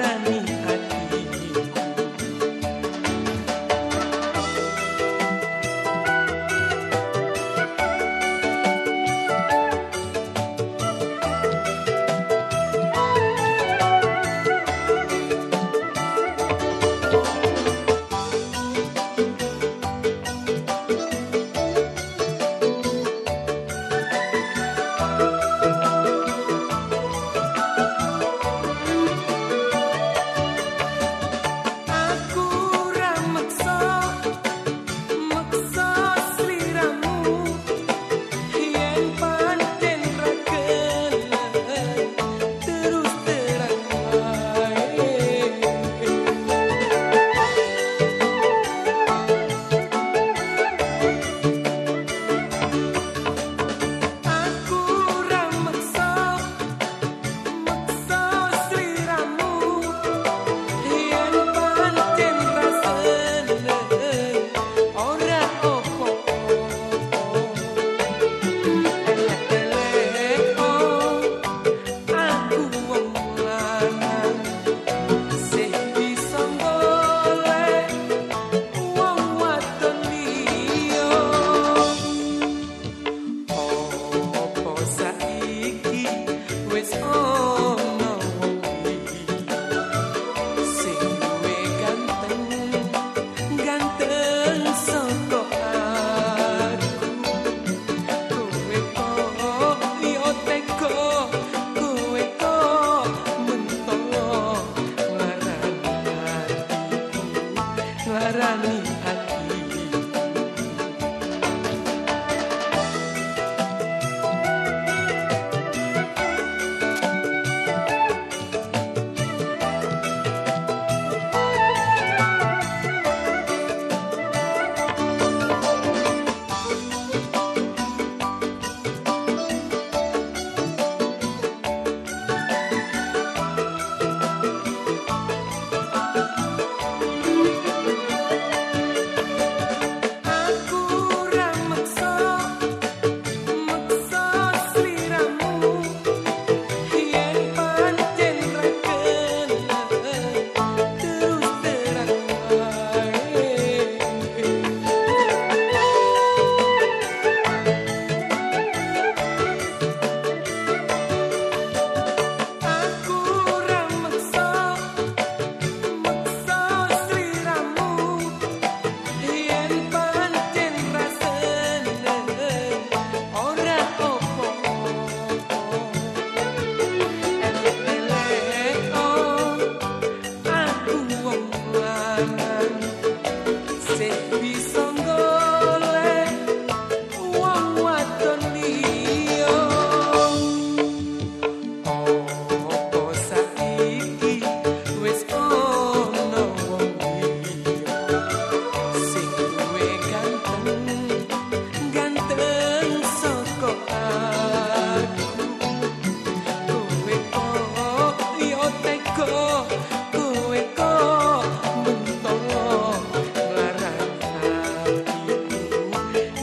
para mí. Manu.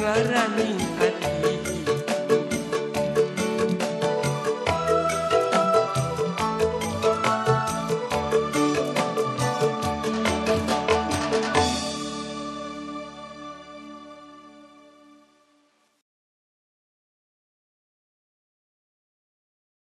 agarra